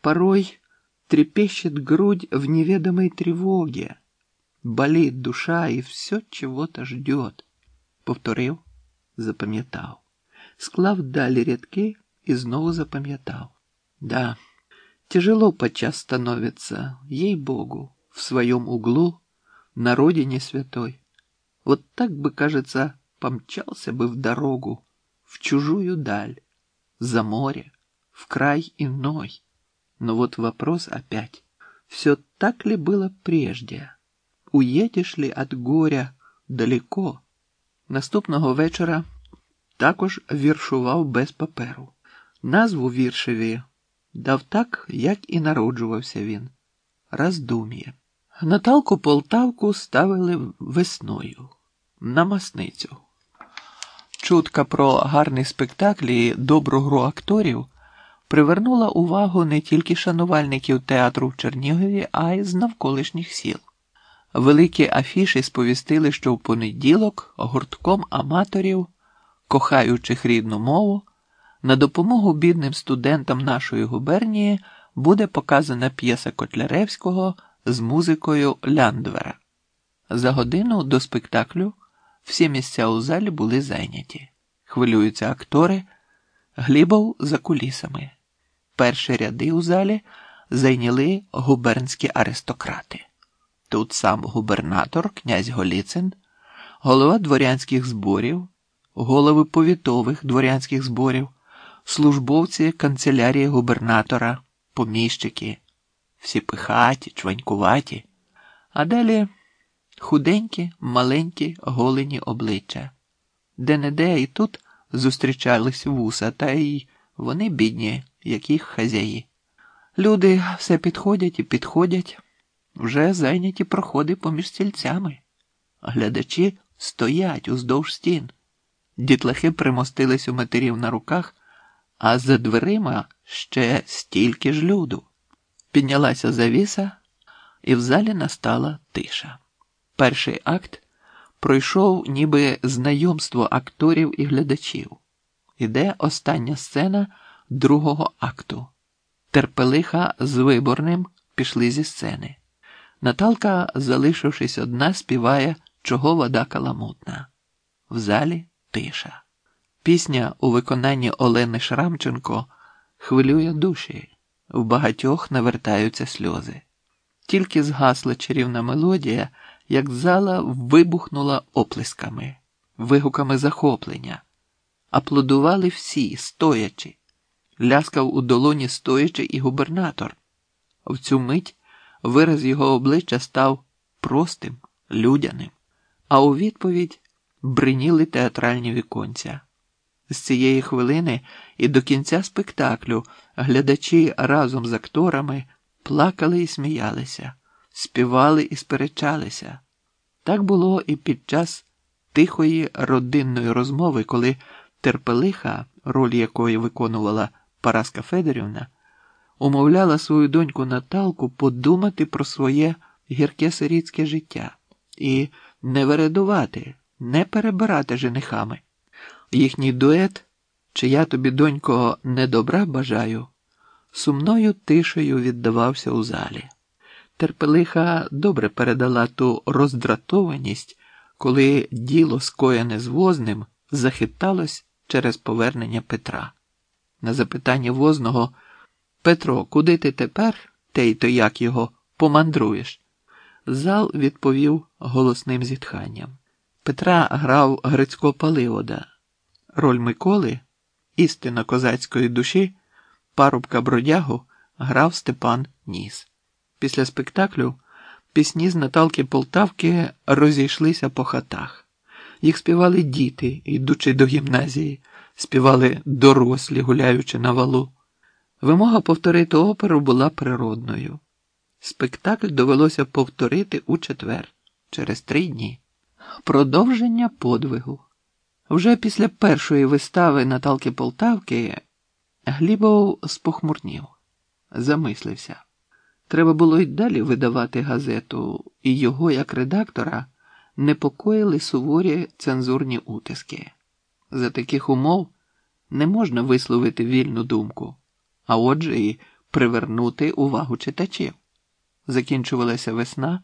Порой трепещет грудь в неведомой тревоге, болит душа и все чего-то ждет. Повторив, запам'ятав, склав далі рядки і знову запам'ятав. Да, тяжело подчас становится, ей-богу, в своем углу, на родине святой. Вот так бы, кажется, помчался бы в дорогу, в чужую даль, за море, в край иной. Но вот вопрос опять. Все так ли было прежде? Уедешь ли от горя далеко? Наступного вечора також віршував без паперу. Назву віршеві дав так, як і народжувався він. Роздум'є. Наталку Полтавку ставили весною на масницю. Чутка про гарний спектакль і добру гру акторів привернула увагу не тільки шанувальників театру в Чернігові, а й з навколишніх сіл. Великі афіші сповістили, що в понеділок гуртком аматорів, кохаючих рідну мову, на допомогу бідним студентам нашої губернії буде показана п'єса Котляревського з музикою Ляндвера. За годину до спектаклю всі місця у залі були зайняті. Хвилюються актори, глібов за кулісами. Перші ряди у залі зайняли губернські аристократи. Тут сам губернатор, князь Голіцин, голова дворянських зборів, голови повітових дворянських зборів, службовці канцелярії губернатора, поміщики, всі пихаті, чванькуваті, а далі худенькі, маленькі, голені обличчя. Де-не-де і тут зустрічались вуса, та й вони бідні, як їх хазяї. Люди все підходять і підходять, вже зайняті проходи поміж стільцями. Глядачі стоять уздовж стін. Дітлахи примостились у матерів на руках, а за дверима ще стільки ж люду. Піднялася завіса, і в залі настала тиша. Перший акт пройшов ніби знайомство акторів і глядачів. Іде остання сцена другого акту. Терпелиха з виборним пішли зі сцени. Наталка, залишившись одна, співає, чого вода каламутна. В залі тиша. Пісня у виконанні Олени Шрамченко хвилює душі, в багатьох навертаються сльози. Тільки згасла чарівна мелодія, як зала вибухнула оплесками, вигуками захоплення. Аплодували всі, стоячи, ляскав у долоні стоячи і губернатор. В цю мить вираз його обличчя став простим, людяним, а у відповідь бриніли театральні віконця. З цієї хвилини і до кінця спектаклю глядачі разом з акторами плакали і сміялися, співали і сперечалися. Так було і під час тихої родинної розмови, коли терпелиха, роль якої виконувала Параска Федорівна, умовляла свою доньку Наталку подумати про своє гірке сирітське життя і не вередувати, не перебирати женихами. Їхній дует, чи я тобі, донько, недобра бажаю, сумною тишею віддавався у залі. Терпелиха добре передала ту роздратованість, коли діло, скоєне з возним, захиталось через повернення Петра. На запитання возного Петро, куди ти тепер, те й то як його, помандруєш? Зал відповів голосним зітханням. Петра грав Грицько Паливода. Роль Миколи, істина козацької душі, парубка бродягу грав Степан Ніс. Після спектаклю пісні з Наталки Полтавки розійшлися по хатах. Їх співали діти, йдучи до гімназії, співали дорослі, гуляючи на валу. Вимога повторити оперу була природною. Спектакль довелося повторити у четвер, через три дні. Продовження подвигу. Вже після першої вистави Наталки Полтавки Глібов спохмурнів, замислився. Треба було й далі видавати газету, і його, як редактора, непокоїли суворі цензурні утиски. За таких умов не можна висловити вільну думку, а отже, і привернути увагу читачів. Закінчувалася весна.